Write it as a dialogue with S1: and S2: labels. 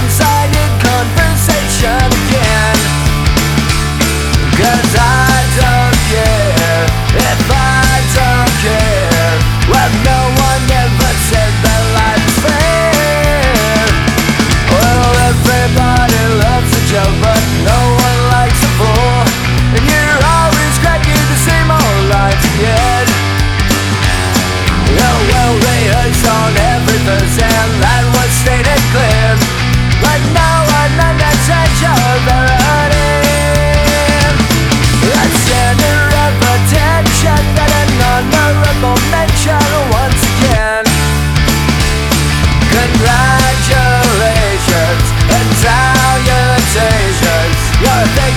S1: times center an honorable mention once again. Congratulations, and salutations You're a thing